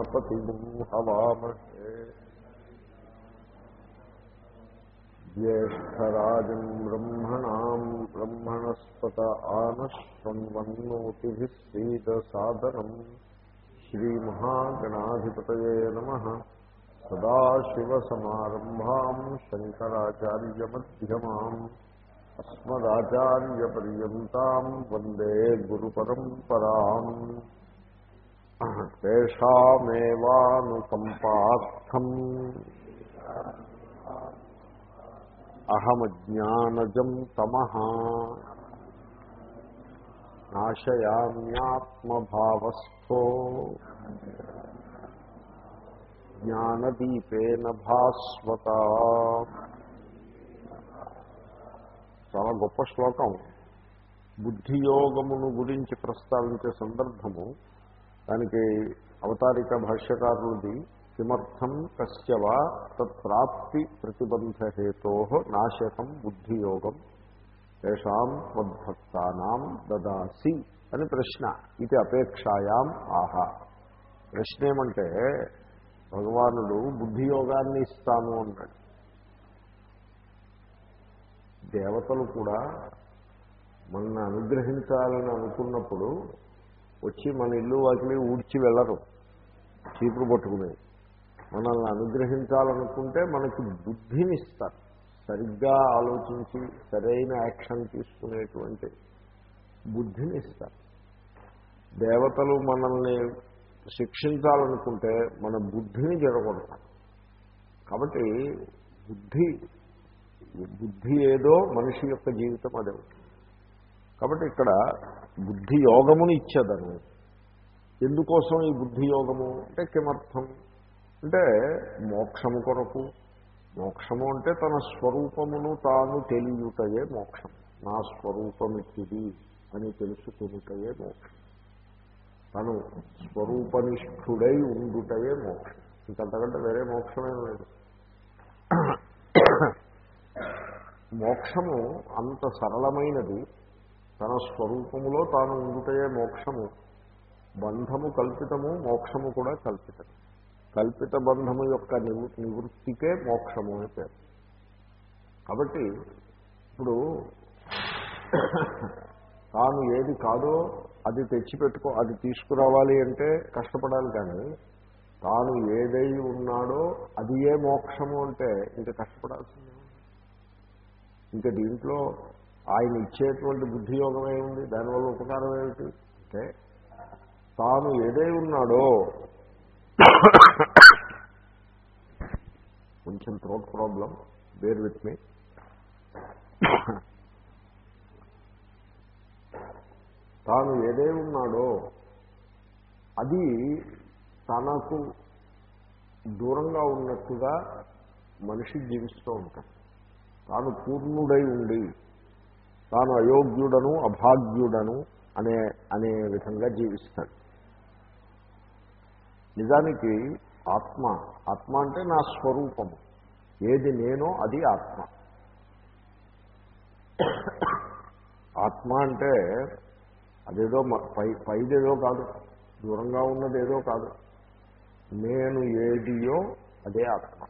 గణపతిం హవామహే జ్యేష్టరాజం బ్రహ్మణాం బ్రహ్మణస్పత ఆనశ్వన్వన్నోతిభిः సీదసాదనం శ్రీమహాగణాధిపతయే నమः సదాశివసమారంభాం శంకరాచార్యమధ్యమాम् అస్మదాచార్యపర్యంతాం వందే గురుపరంపరాम् తేషామేవానుకంపార్థం అహమజ్ఞానజం తమ. నాశయామ్యాత్మభావస్థో. జ్ఞానదీపేన భాస్వత. చాలా గొప్ప శ్లోకం. బుద్ధియోగమును గురించి ప్రస్తావించే సందర్భము దానికి అవతారిక భాష్యకారులది కిమర్థం కశ్యవా తత్ప్రాప్తి ప్రతిబంధహేతో నాశకం బుద్ధియోగం తేషాం మద్భక్తానాం దదాసి అని ప్రశ్న. ఇది అపేక్షాయాం ఆహా. ప్రశ్న ఏమంటే భగవానుడు బుద్ధియోగాన్ని ఇస్తాను అన్నాడు. దేవతలు కూడా మనల్ని అనుగ్రహించాలని అనుకున్నప్పుడు వచ్చి మన ఇల్లు వాకిలి ఊడ్చి వెళ్ళరు. చీపురు పట్టుకుని మనల్ని అనుగ్రహించాలనుకుంటే మనకి బుద్ధిని ఇస్తారు సరిగ్గా ఆలోచించి సరైన యాక్షన్ తీసుకునేటువంటి బుద్ధిని ఇస్తారు దేవతలు మనల్ని శిక్షించాలనుకుంటే మన బుద్ధిని జరగొడతారు కాబట్టి బుద్ధి బుద్ధి ఏదో మనిషి యొక్క జీవితం అదే కాబట్టి ఇక్కడ బుద్ధి యోగముని ఇచ్చేదను ఎందుకోసం ఈ బుద్ధి యోగము? అంటే కిమర్థం? అంటే మోక్షము కొరకు. మోక్షము అంటే తన స్వరూపమును తాను తెలియటయే మోక్షం. నా స్వరూపమిట్టిది అని తెలుసుకునుటయే మోక్షం. తను స్వరూపనిష్ఠుడై ఉండుటయే మోక్షం. ఇంకంతకంటే వేరే మోక్షమే లేదు. మోక్షము అంత సరళమైనది. తన స్వరూపములో తాను ఉండుటయే మోక్షము. బంధము కల్పితము మోక్షము కూడా కల్పితము. కల్పిత బంధము యొక్క నివృత్తికే మోక్షము అని పేరు. కాబట్టి ఇప్పుడు తాను ఏది కాదో అది తెచ్చిపెట్టుకో అది తీసుకురావాలి అంటే కష్టపడాలి కానీ తాను ఏదై ఉన్నాడో అది ఏ మోక్షము అంటే ఇంకా కష్టపడాల్సిందే? ఇంకా దీంట్లో ఆయన ఇచ్చేటువంటి బుద్ధియోగం ఏముంది దానివల్ల ఉపకారం ఏమిటి? అంటే తాను ఏదై ఉన్నాడో కొంచెం throat problem bear with me తాను ఏదై ఉన్నాడో అది తనకు దూరంగా ఉన్నట్టుగా మనిషి జీవిస్తూ ఉంటాడు. తాను పూర్ణుడై ఉండి తాను అయోగ్యుడను అభాగ్యుడను అనే అనే విధంగా జీవిస్తాడు. నిజానికి ఆత్మ ఆత్మ అంటే నా స్వరూపము. ఏది నేనో అది ఆత్మ. ఆత్మ అంటే అదేదో పై పైదేదో కాదు. దూరంగా ఉన్నదేదో కాదు. నేను ఏదియో అదే ఆత్మ.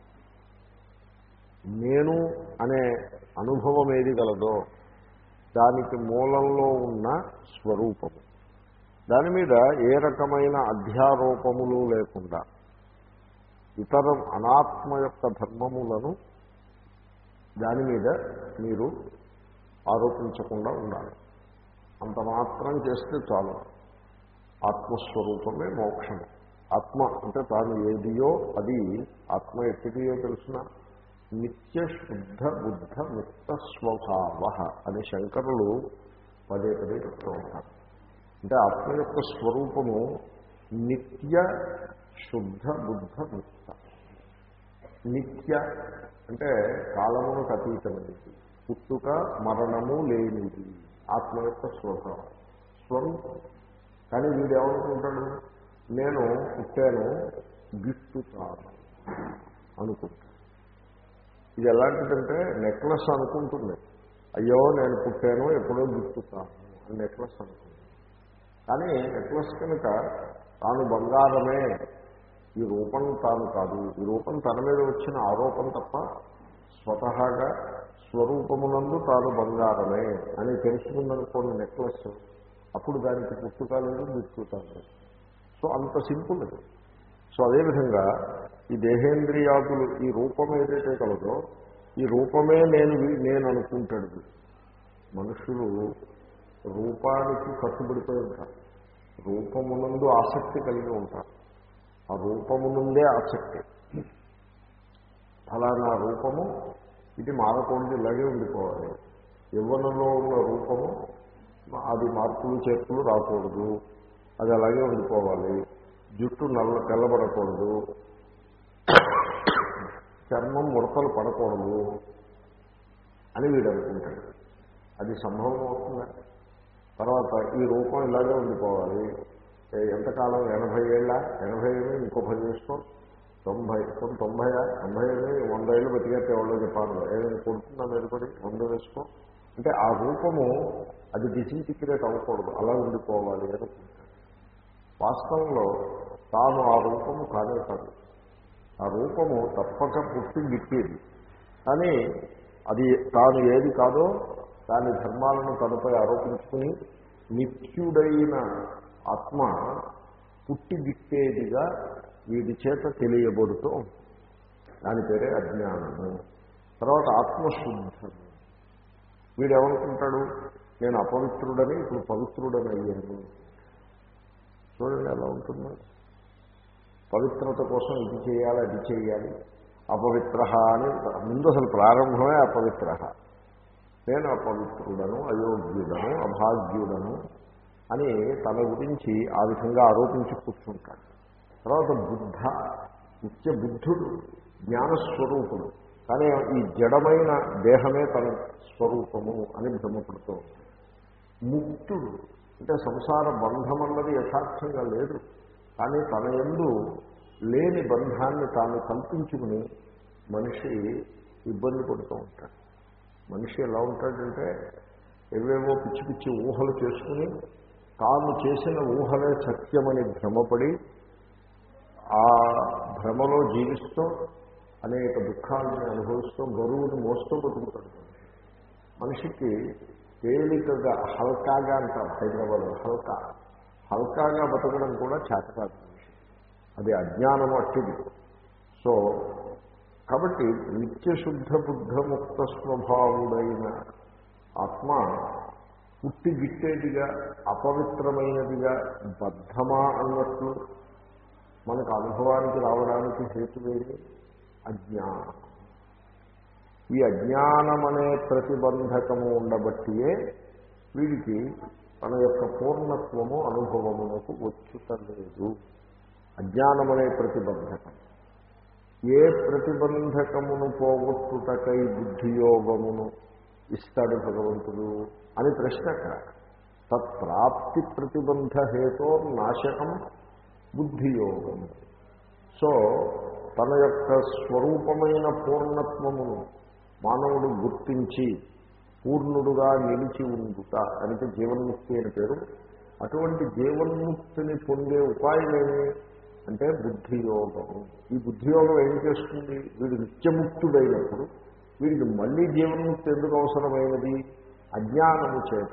నేను అనే అనుభవం ఏది గలదో దానికి మూలంలో ఉన్న స్వరూపము. దాని మీద ఏ రకమైన అధ్యారోపములు లేకుండా ఇతర అనాత్మ యొక్క ధర్మములను దాని మీద మీరు ఆరోపించకుండా ఉండాలి. అంత మాత్రం చేస్తే చాలు. ఆత్మస్వరూపమే మోక్షము. ఆత్మ అంటే తాను ఏదియో అది ఆత్మ ఎట్టిదియో తెలిసిన నిత్య శుద్ధ బుద్ధ ముక్త స్వభావ అని శంకరులు పదే పదే చెప్తూ ఉంటారు. అంటే ఆత్మ యొక్క స్వరూపము నిత్య శుద్ధ బుద్ధ ముక్త నిత్య అంటే కాలమునకు అతీతమైనది. పుట్టుక మరణము లేనిది. ఆత్మ యొక్క స్వభావం. స్వరూపం. కానీ వీడు ఏమనుకుంటాడు? నేను పుట్టాను గిట్టుతాను అనుకుంటాను ఇది ఎలాంటిదంటే నెక్లెస్ అనుకుంటుంది. అయ్యో నేను పుట్టాను ఎప్పుడో గుర్తుతాను అని నెక్లెస్ అనుకుంటుంది. కానీ నెక్లెస్ కనుక తాను బంగారమే. ఈ రూపం తాను కాదు. ఈ రూపం తన మీద వచ్చిన ఆరోపణ తప్ప స్వతహాగా స్వరూపమునందు తాను బంగారమే అని తెలుసుకుందనుకోండి నెక్లెస్. అప్పుడు దానికి పుట్టుక గుర్తుతాను సో అంత సింపుల్ సో అదేవిధంగా ఈ దేహేంద్రియాదులు ఈ రూపం ఏదైతే కలదో ఈ రూపమే నేను నేను అనుకుంటాడు. మనుషులు రూపానికి కట్టుబడిపోయి ఉంటారు. రూపమునందు ఆసక్తి కలిగి ఉంటారు. ఆ రూపము నుండే ఆసక్తి. ఫలానా రూపము ఇది మారకూడదు ఇలాగే ఉండిపోవాలి. యవ్వనంలో ఉన్న రూపము అది మార్పులు చేర్పులు రాకూడదు. అది అలాగే ఉండిపోవాలి. జుట్టు నల్ల తెల్లబడకూడదు. చర్మం ముడతలు పడకూడదు అని వీడు అనుకుంటాడు. అది సంభవం అవుతుందా? తర్వాత ఈ రూపం ఇలాగే ఉండిపోవాలి. ఎంతకాలం? ఎనభై ఏళ్ళ? ఎనభై ఏళ్ళు ఇంకో పది చేసుకో. తొంభై కొన్ని తొంభై తొంభై ఏళ్ళు? వంద ఏళ్ళు బతికేస్తే వాళ్ళు చెప్పాను ఏదైనా కొడుతున్నా మీద పడి వంద వేసుకో. అంటే ఆ రూపము అది డిసింటిగ్రేట్ అవ్వకూడదు. అలా ఉండిపోవాలి అనుకుంటాడు. వాస్తవంలో తాను ఆ రూపము కానే కాదు. ఆ రూపము తప్పక పుట్టి గిట్టేది కానీ అది తాను ఏది కాదో దాని ధర్మాలను తనపై ఆరోపించుకుని నిత్యుడైన ఆత్మ పుట్టి గిట్టేదిగా వీడి చేత తెలియబడుతూ దాని పేరే అజ్ఞానము. తర్వాత ఆత్మశుద్ధము. వీడేమనుకుంటాడు? నేను అపవిత్రుడని ఇప్పుడు పవిత్రుడని అయ్యాను చూడండి ఎలా ఉంటున్నాడు పవిత్రత కోసం ఇది చేయాలి అది చేయాలి. అపవిత్ర అని ముందు అసలు ప్రారంభమే అపవిత్ర నేను అపవిత్రుడను అయోగ్యుడను అభాగ్యుడను అని తన గురించి ఆ విధంగా ఆరోపించి కూర్చుంటాడు. తర్వాత బుద్ధ నిత్య బుద్ధుడు జ్ఞానస్వరూపుడు. కానీ ఈ జడమైన దేహమే తన స్వరూపము అని భ్రమపడుతూ ముక్తుడు అంటే సంసార బంధం అన్నది యథార్థంగా లేదు. కానీ తన ఎందు లేని బంధాన్ని తాను కల్పించుకుని మనిషి ఇబ్బంది పడుతూ ఉంటాడు. మనిషి ఎలా ఉంటాడంటే ఏవేవో పిచ్చి పిచ్చి ఊహలు చేసుకుని తాను చేసిన ఊహలే సత్యమని భ్రమపడి ఆ భ్రమలో జీవిస్తూ అనేక దుఃఖాలను అనుభవిస్తూ గరువుని మోస్తూ బతుకుతాడు మనిషికి తేలికగా హల్కాగా అంటారు హైదరాబాద్ హల్కా. హల్కాగా బతకడం కూడా చేతకాదు అది అజ్ఞానం అట్టిది. సో కాబట్టి నిత్యశుద్ధ బుద్ధముక్త స్వభావుడైన ఆత్మ పుట్టి గిట్టేదిగా అపవిత్రమైనదిగా బద్ధమా అన్నట్లు మనకు అనుభవానికి రావడానికి హేతువేది అజ్ఞానం. ఈ అజ్ఞానం అనే ప్రతిబంధకము ఉండబట్టియే వీడికి తన యొక్క పూర్ణత్వము అనుభవమునకు వచ్చుటలేదు. అజ్ఞానమనే ప్రతిబంధకం. ఏ ప్రతిబంధకమును పోగొట్టుటకై బుద్ధియోగమును ఇస్తాడు భగవంతుడు అని ప్రశ్న తత్ప్రాప్తి ప్రతిబంధ హేతో నాశకం బుద్ధియోగం. సో తన యొక్క స్వరూపమైన పూర్ణత్వమును మానవుడు గుర్తించి పూర్ణుడుగా నిలిచి ఉండుట. అంటే జీవన్ముక్తి అని పేరు. అటువంటి జీవన్ముక్తిని పొందే ఉపాయం ఏమి అంటే బుద్ధియోగము ఈ బుద్ధియోగం ఏం చేస్తుంది? వీడు నిత్యముక్తుడైనప్పుడు వీడికి మళ్ళీ జీవన్ముక్తి ఎందుకు అవసరమైనది? అజ్ఞానము చేత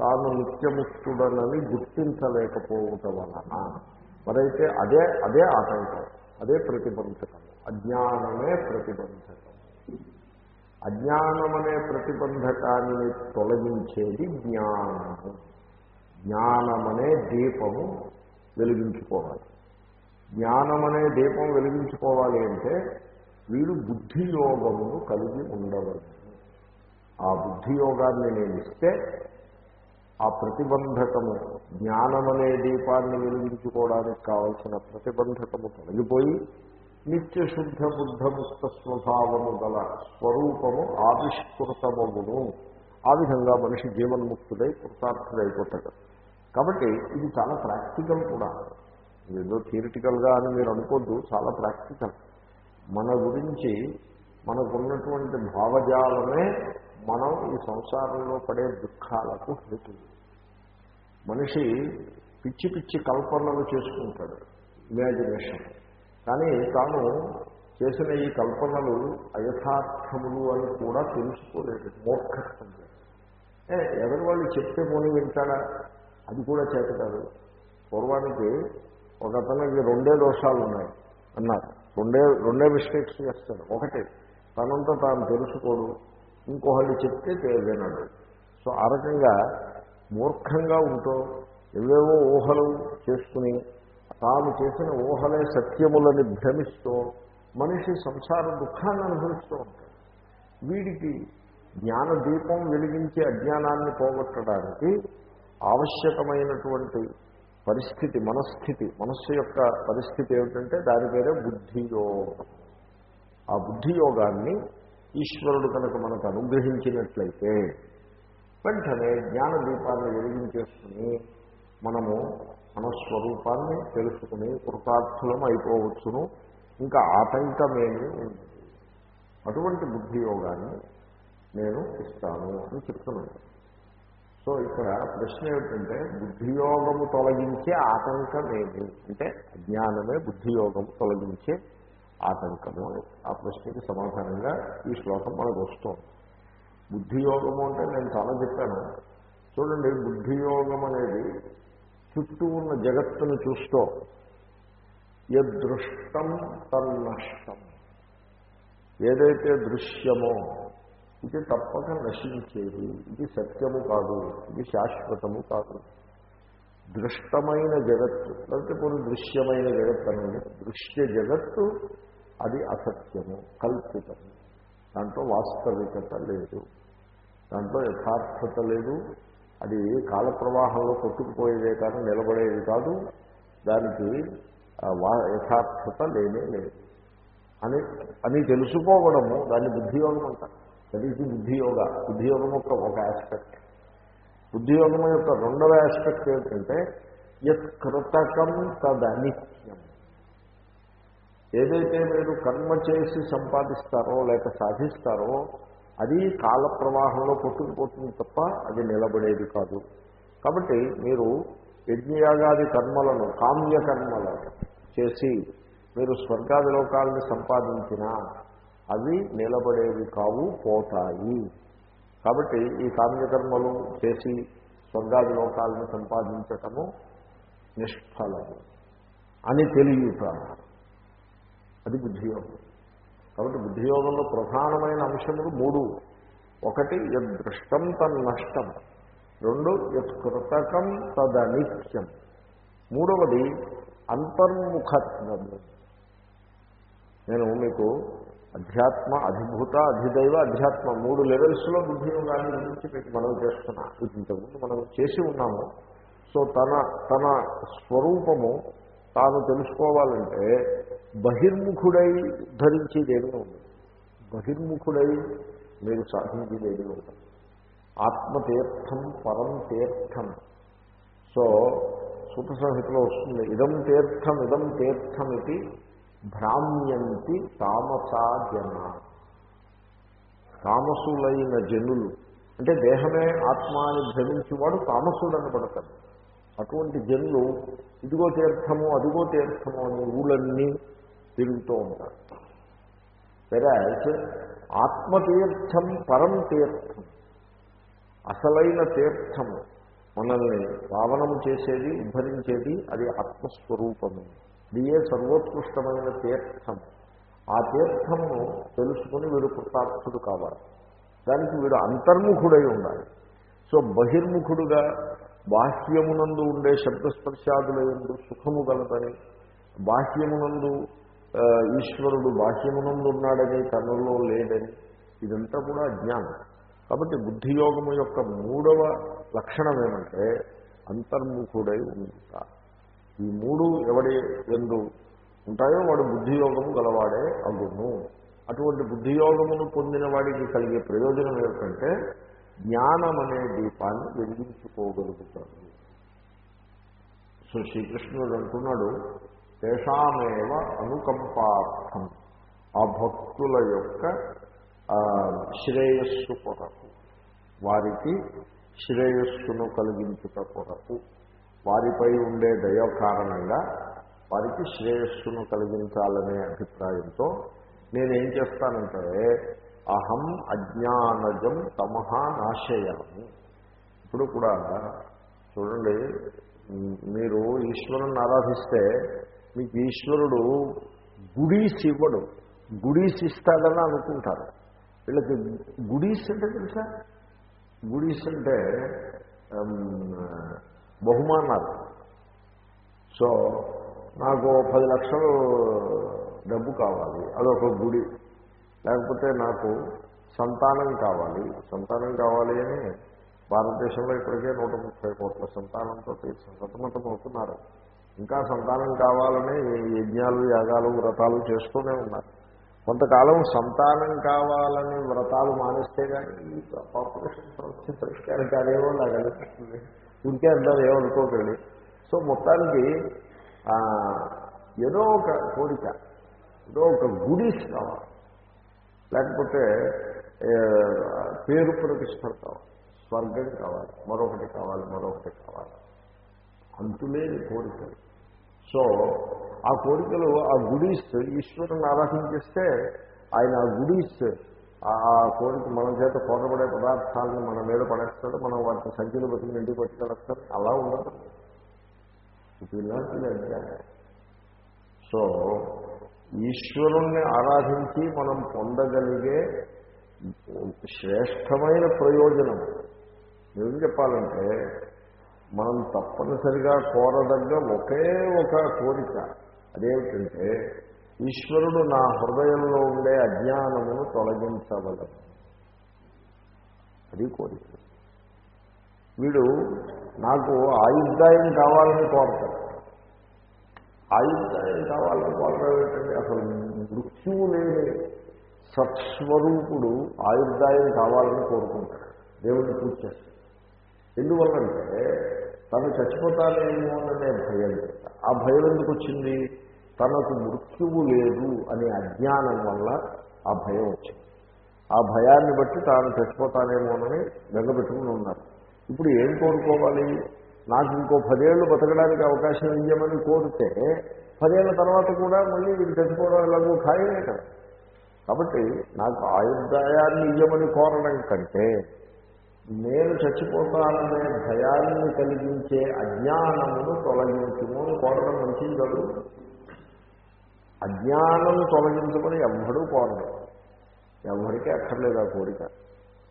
తాను నిత్యముక్తుడనని గుర్తించలేకపోవటం వలన. మరైతే అదే అదే ఆటంకం అదే ప్రతిబంధకం. అజ్ఞానమే ప్రతిబంధకం. అజ్ఞానమనే ప్రతిబంధకాన్ని తొలగించేది జ్ఞానము. జ్ఞానమనే దీపము వెలిగించుకోవాలి. జ్ఞానమనే దీపం వెలిగించుకోవాలి అంటే వీడు బుద్ధియోగమును కలిగి ఉండవచ్చు ఆ బుద్ధియోగాన్ని నేను ఇస్తే ఆ ప్రతిబంధకము జ్ఞానమనే దీపాన్ని వెలిగించుకోవడానికి కావలసిన ప్రతిబంధకము తొలగిపోయి నిత్యశుద్ధ బుద్ధముక్త స్వభావము గల స్వరూపము ఆవిష్కృతమగును. ఆ విధంగా మనిషి జీవన్ముక్తుడై కృతార్థుడైపోతాడు. కాబట్టి ఇది చాలా ప్రాక్టికల్ కూడా. ఏదో థియరిటికల్గా అని మీరు అనుకోద్దు చాలా ప్రాక్టికల్. మన గురించి మనకున్నటువంటి భావజాలమే మనం ఈ సంసారంలో పడే దుఃఖాలకు హేతు మనిషి పిచ్చి పిచ్చి కల్పనలు చేసుకుంటాడు. ఇమాజినేషన్ కానీ తాను చేసిన ఈ కల్పనలు అయథార్థములు అని కూడా తెలుసుకోలేదు. మూర్ఖత్వం ఎవరి వాళ్ళు చెప్తే పోనీ వింటాడా? అది కూడా చేతకాదు పూర్వానికి ఒక అతనికి రెండే దోషాలు ఉన్నాయి అన్నారు. రెండే రెండే మిస్టేక్స్ చేస్తాడు. ఒకటి తనంతా తాను తెలుసుకోడు. ఇంకొకళ్ళు చెప్తే వినడు. సో ఆ రకంగా మూర్ఖంగా ఉంటూ ఎవేవో ఊహలు చేసుకుని తాను చేసిన ఊహలే సత్యములని భ్రమిస్తూ మనిషి సంసార దుఃఖాన్ని అనుభవిస్తూ ఉంటాడు. వీడికి జ్ఞానదీపం వెలిగించే అజ్ఞానాన్ని పోగొట్టడానికి ఆవశ్యకమైనటువంటి పరిస్థితి మనస్థితి మనస్సు యొక్క పరిస్థితి ఏమిటంటే దాని పేరే బుద్ధియోగం. ఆ బుద్ధియోగాన్ని ఈశ్వరుడు కనుక మనకు అనుగ్రహించినట్లయితే వెంటనే జ్ఞానదీపాన్ని వెలిగించేసుకుని మనము మన స్వరూపాన్ని తెలుసుకుని కృతార్థులం అయిపోవచ్చును. ఇంకా ఆటంకమేమీ ఉండదు. అటువంటి బుద్ధియోగాన్ని నేను ఇస్తాను అని చెప్తున్నాను. సో ఇక్కడ ప్రశ్న ఏమిటంటే బుద్ధియోగము తొలగించే ఆటంకం ఏమి అంటే అజ్ఞానమే బుద్ధియోగము తొలగించే ఆటంకము ఆ ప్రశ్నకి సమాధానంగా ఈ శ్లోకం మనకు వస్తుంది. బుద్ధియోగము అంటే నేను చాలా చెప్పాను. చూడండి బుద్ధియోగం అనేది చుట్టూ ఉన్న జగత్తును చూస్తూ యదృష్టం తన్నష్టం. ఏదైతే దృశ్యమో ఇది తప్పక నశించేది ఇది సత్యము కాదు ఇది శాశ్వతము కాదు. దృష్టమైన జగత్తు లేకపోతే కొన్ని దృశ్యమైన జగత్తు అనేది దృశ్య జగత్తు అది అసత్యము కల్పితము. దాంట్లో వాస్తవికత లేదు. దాంట్లో యథార్థత లేదు. అది కాల ప్రవాహంలో కొట్టుకుపోయేదే కానీ నిలబడేది కాదు. దానికి యథార్థత లేనే లేదు. అని అని తెలుసుకోవడము దాన్ని బుద్ధియోగం అంటారు. దట్ ఈజ్ బుద్ధియోగ. బుద్ధియోగం యొక్క ఒక ఆస్పెక్ట్ బుద్ధియోగం యొక్క రెండవ ఆస్పెక్ట్ ఏంటంటే యత్ కృతకం తదనిత్యం. ఏదైతే మీరు కర్మ చేసి సంపాదిస్తారో లేక సాధిస్తారో అది కాల ప్రవాహంలో కొట్టుకుపోతుంది తప్ప అది నిలబడేది కాదు. కాబట్టి మీరు యజ్ఞయాగాది కర్మలను కామ్య కర్మలను చేసి మీరు స్వర్గాది లోకాలను సంపాదించినా అవి నిలబడేవి కావు పోతాయి. కాబట్టి ఈ కామ్యకర్మలు చేసి స్వర్గాది లోకాలను సంపాదించటము నిష్ఫలము అని తెలియట అది బుద్ధియోగం. కాబట్టి బుద్ధియోగంలో ప్రధానమైన అంశములు మూడు. ఒకటి యదృష్టం తన్నష్టం. రెండు యత్కృతకం తదనిత్యం. మూడవది అంతర్ముఖత్వము. నేను మీకు అధ్యాత్మ అధిభూత అధిదైవ అధ్యాత్మ మూడు లెవెల్స్లో బుద్ధియోగాన్ని గురించి మీకు మనం చేస్తున్నా. ఇంతకుముందు మనం చేసి ఉన్నాము. సో తన తన స్వరూపము తాను తెలుసుకోవాలంటే బహిర్ముఖుడై ధరించేదేమీ ఉండదు బహిర్ముఖుడై మీరు సాధించేదేమీ ఉండదు ఆత్మతీర్థం పరం తీర్థం. సో సూత్ర సంహితలో వస్తుంది ఇదం తీర్థం ఇదం తీర్థం ఇది భ్రామ్యంతి తామసా జన తామసులైన జనులు అంటే దేహమే ఆత్మాని భ్రమించేవాడు తామసుడని పడతాడు. అటువంటి జనులు ఇదిగో తీర్థము అదిగో తీర్థము అని ఊళ్ళన్నీ తిరుగుతూ ఉంటారు. వెరాజ్ ఆత్మతీర్థం పరం తీర్థం. అసలైన తీర్థము మనల్ని పావనము చేసేది ఉద్ధరించేది అది ఆత్మస్వరూపము. దియే సర్వోత్కృష్టమైన తీర్థం. ఆ తీర్థమును తెలుసుకుని వీడు కృతార్థుడు కావాలి. దానికి వీడు అంతర్ముఖుడై ఉండాలి. సో బహిర్ముఖుడుగా బాహ్యమునందు ఉండే శబ్దస్పర్శాదుల ఎందు సుఖము గలదని బాహ్యమునందు ఈశ్వరుడు బాహ్యమునందు ఉన్నాడని తనలో లేడని ఇదంతా కూడా అజ్ఞానం. కాబట్టి బుద్ధియోగము యొక్క మూడవ లక్షణం ఏమంటే అంతర్ముఖుడై ఉంటా ఈ మూడు ఎవడి ఎందు ఉంటాయో వాడు బుద్ధియోగము గలవాడే అగును. అటువంటి బుద్ధియోగమును పొందిన వాడికి కలిగే ప్రయోజనం ఏమిటంటే జ్ఞానం అనే దీపాన్ని వెలిగించుకోగలుగుతాడు. సో శ్రీకృష్ణుడు అంటున్నాడు తేషామేవ అనుకంపార్థం. ఆ భక్తుల యొక్క శ్రేయస్సు కొరకు. వారికి శ్రేయస్సును కలిగించుట కొరకు. వారిపై ఉండే దయ కారణంగా వారికి శ్రేయస్సును కలిగించాలనే అభిప్రాయంతో నేనేం చేస్తానంటే అహం అజ్ఞానజం తమహ నాశయాము. ఇప్పుడు కూడా చూడండి మీరు ఈశ్వరుని ఆరాధిస్తే మీకు ఈశ్వరుడు గుడీస్ ఇవ్వడు. గుడీస్ ఇస్తాడని అనుకుంటారు. వీళ్ళకి గుడీస్ అంటే తెలుసా? గుడీస్ అంటే బహుమానాలు. సో నాకు పది లక్షలు డబ్బు కావాలి. అదొక గుడి. లేకపోతే నాకు సంతానం కావాలి. సంతానం కావాలి అని భారతదేశంలో ఇప్పటికే నూట ముప్పై కోట్ల సంతానంతో సతమతం అవుతున్నారు. ఇంకా సంతానం కావాలని యజ్ఞాలు యాగాలు వ్రతాలు చేస్తూనే ఉన్నారు. కొంతకాలం సంతానం కావాలని వ్రతాలు మానేస్తే కానీ ఈ పాపులేషన్ సమస్య పరిష్కారం కాదేమో నాకు అనిపిస్తుంది. ఇంకే అందరూ ఏమనుకోకండి. సో మొత్తానికి ఏదో ఒక కోరిక ఏదో ఒక గుడీస్ కావాలి. లేకపోతే పేరు ప్రతిష్టలు కావాలి. స్వర్గం కావాలి మరొకటి కావాలి మరొకటి కావాలి. అంతులేని కోరికలు. సో ఆ కోరికలు ఆ గుడీస్ ఈశ్వరుని ఆరాధించేస్తే ఆయన ఆ గుడీస్ ఆ కోరిక మన చేత కోరబడే పదార్థాలను మన మీద పడేస్తాడు మనం వాటిని సంఖ్యలు బతికి ఇంటికి పట్టుకెళ్ళేస్తాడు అలా ఉండదు. ఇది విల్ సో ఈశ్వరుణ్ణి ఆరాధించి మనం పొందగలిగే శ్రేష్టమైన ప్రయోజనం. ఏం చెప్పాలంటే మనం తప్పనిసరిగా కోరదగ్గ ఒకే ఒక కోరిక అదేమిటంటే ఈశ్వరుడు నా హృదయంలో ఉండే అజ్ఞానమును తొలగించవలదు అది కోరిక. వీడు నాకు ఆయుర్దాయం కావాలని కోరతాడు. ఆయుర్దాయం కావాలని కోరడం ఏంటంటే అసలు మృత్యువు లేని సత్స్వరూపుడు ఆయుర్దాయం కావాలని కోరుకుంటాడు. దేవుడిని పూజ చేస్తాడు ఎందువల్లంటే తను చచ్చిపోతానేమో అనే భయం. ఆ భయం ఎందుకు వచ్చింది? తనకు మృత్యువు లేదు అనే అజ్ఞానం వల్ల ఆ భయం వచ్చింది. ఆ భయాన్ని బట్టి తాను చచ్చిపోతానేమోనని బెంగపెట్టుకుని ఉన్నారు. ఇప్పుడు ఏం కోరుకోవాలి? నాకు ఇంకో పదేళ్ళు బతకడానికి అవకాశం ఇవ్వమని కోరితే పదేళ్ళ తర్వాత కూడా మళ్ళీ వీడు చచ్చిపోవడం ఎలాగో ఖాయమే కదా. కాబట్టి నాకు ఆయుర్దాయాన్ని ఇవ్వమని కోరడం కంటే నేను చచ్చిపోతాననే భయాన్ని కలిగించే అజ్ఞానమును తొలగించుము అని కోరడం మంచిది కాదు. అజ్ఞానం తొలగించమని ఎవ్వడూ కోరడు. ఎవరికీ అక్కర్లేదు ఆ కోరిక.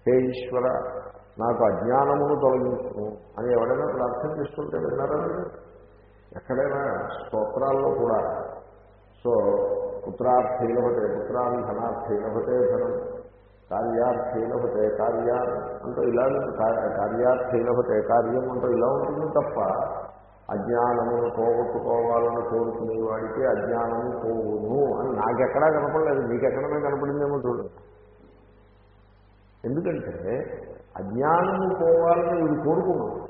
హే ఈశ్వర నాకు అజ్ఞానమును తొలగించుము అని ఎవరైనా ప్రార్థన చేస్తుంటే విన్నారా మీరు? ఎక్కడైనా స్తోత్రాల్లో కూడా. సో పుత్రార్థీ లభతే పుత్రాన్ని ధనార్థీ లభతే ధనం. కార్యార్థీ కార్య కార్యా అంటూ ఇలా కార్యార్థీ కార్యం అంటూ ఇలా ఉంటుంది తప్ప అజ్ఞానము పోగొట్టుకోవాలని కోరుకునే వాడికి అజ్ఞానము పోవును అని నాకెక్కడా కనపడలేదు. మీకెక్కడమే కనపడిందేమో చూడండి ఎందుకంటే అజ్ఞానము పోవాలని వీడు కోరుకున్నాడు.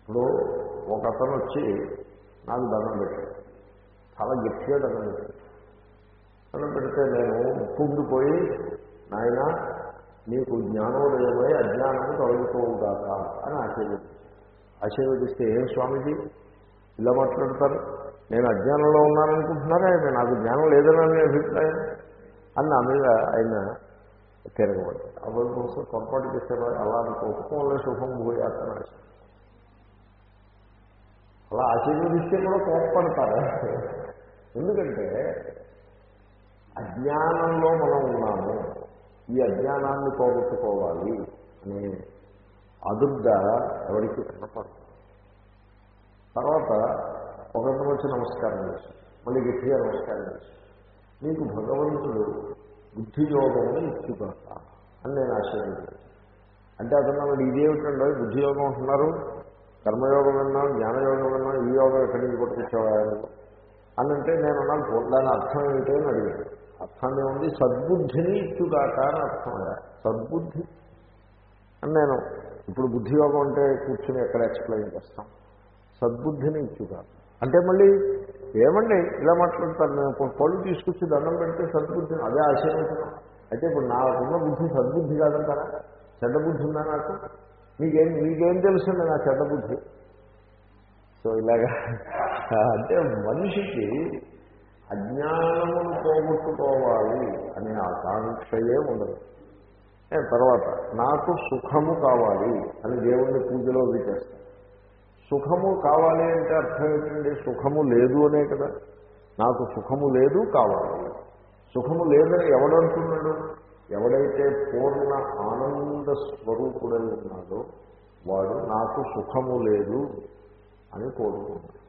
ఇప్పుడు ఒక అతను వచ్చి నాకు దండం పెట్టాడు. చాలా గట్టిగా దండం పెట్టాడు. దండం పెడితే నేను ముక్కుండిపోయి నాయన నీకు జ్ఞానోదయమై అజ్ఞానము తొలగిపోవుగాక అని ఆశీర్వదించాను ఆశీర్వదిస్తే ఏం స్వామీజీ? ఇలా మాట్లాడతారు? నేను అజ్ఞానంలో ఉన్నాననుకుంటున్నారా ఆయన నాకు జ్ఞానం లేదని అభిప్రాయం? అని నా మీద ఆయన తిరగబడి అప్పుడు కోసం పొరపాటు చేశారు అలా అనుకోకపోలే శుభం భూయాతన అలా ఆశీర్వదిస్తే కూడా కోపడతారు ఎందుకంటే అజ్ఞానంలో మనం ఉన్నాము. ఈ అజ్ఞానాన్ని పోగొట్టుకోవాలి అనే అదుర్ద ఎవరికి కనపడదు. తర్వాత ఒకరిని వచ్చి నమస్కారం చేసి మళ్ళీ గట్టిగా నమస్కారం చేసి మీకు భగవంతుడు బుద్ధియోగముని ఇచ్చుకోక అని నేను ఆశీర్వదించాను అంటే అతను అన్నాడు ఇదేమిటండి బుద్ధియోగం అంటున్నారు? కర్మయోగం విన్నాం జ్ఞానయోగం విన్నాం ఈ యోగం ఎక్కడి నుంచి పట్టుకొచ్చేవాడు అని అంటే నేను అన్నాను దాని అర్థం ఏమిటో? అని అడిగాను అర్థాన్ని ఉంది. సద్బుద్ధిని ఇచ్చుగాక అని అర్థం సద్బుద్ధి. అని నేను ఇప్పుడు బుద్ధియోగం అంటే కూర్చుని ఎక్కడ ఎక్స్ప్లెయిన్ చేస్తాం. సద్బుద్ధిని ఇచ్చుగాక. అంటే మళ్ళీ ఏమండి ఇలా మాట్లాడతారు? నేను పళ్ళు తీసుకొచ్చి దండం పెడితే సద్బుద్ధిని అదే ఆశీర్వచనం. అయితే ఇప్పుడు నాకున్న బుద్ధి సద్బుద్ధి కాదంటారా? చెడ్డ బుద్ధి ఉందా నాకు? మీకేం మీకేం తెలుసండి నా చెడ్డ బుద్ధి? సో ఇలాగా. అంటే మనిషికి అజ్ఞానమును పోగొట్టుకోవాలి అనే ఆకాంక్షయే ఉండదు. తర్వాత నాకు సుఖము కావాలి అని దేవుణ్ణి పూజలో అవి సుఖము కావాలి అంటే అర్థం ఏంటండి? సుఖము లేదు అనే కదా. నాకు సుఖము లేదు కావాలి. సుఖము లేదని ఎవడంటున్నాడు ఎవడైతే పూర్ణ ఆనంద స్వరూపుడై ఉన్నాడో వాడు నాకు సుఖము లేదు అని కోరుకున్నాడు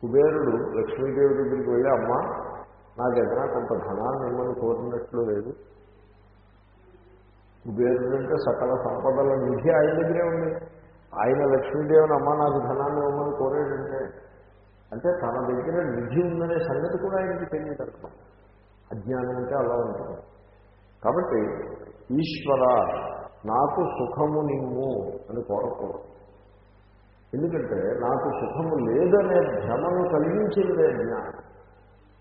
కుబేరుడు లక్ష్మీదేవి దగ్గరికి వెళ్ళి అమ్మ నాకేదైనా కొంత ధనాన్ని ఇమ్మని కోరినట్లు లేదు. కుబేరుడు అంటే సకల సంపదల నిధి ఆయన దగ్గరే ఉంది. ఆయన లక్ష్మీదేవిని అమ్మ నాకు ధనాన్ని ఇవ్వమని కోరేటంటే. అంటే తన దగ్గర నిధి ఉందనే సంగతి కూడా ఆయనకి తెలియదు అజ్ఞానం అంటే అలా ఉంటుంది. కాబట్టి ఈశ్వర నాకు సుఖము నిమ్ము అని కోరకూడదు. ఎందుకంటే నాకు సుఖము లేదనే భ్రమను కలిగించిందే జ్ఞానం.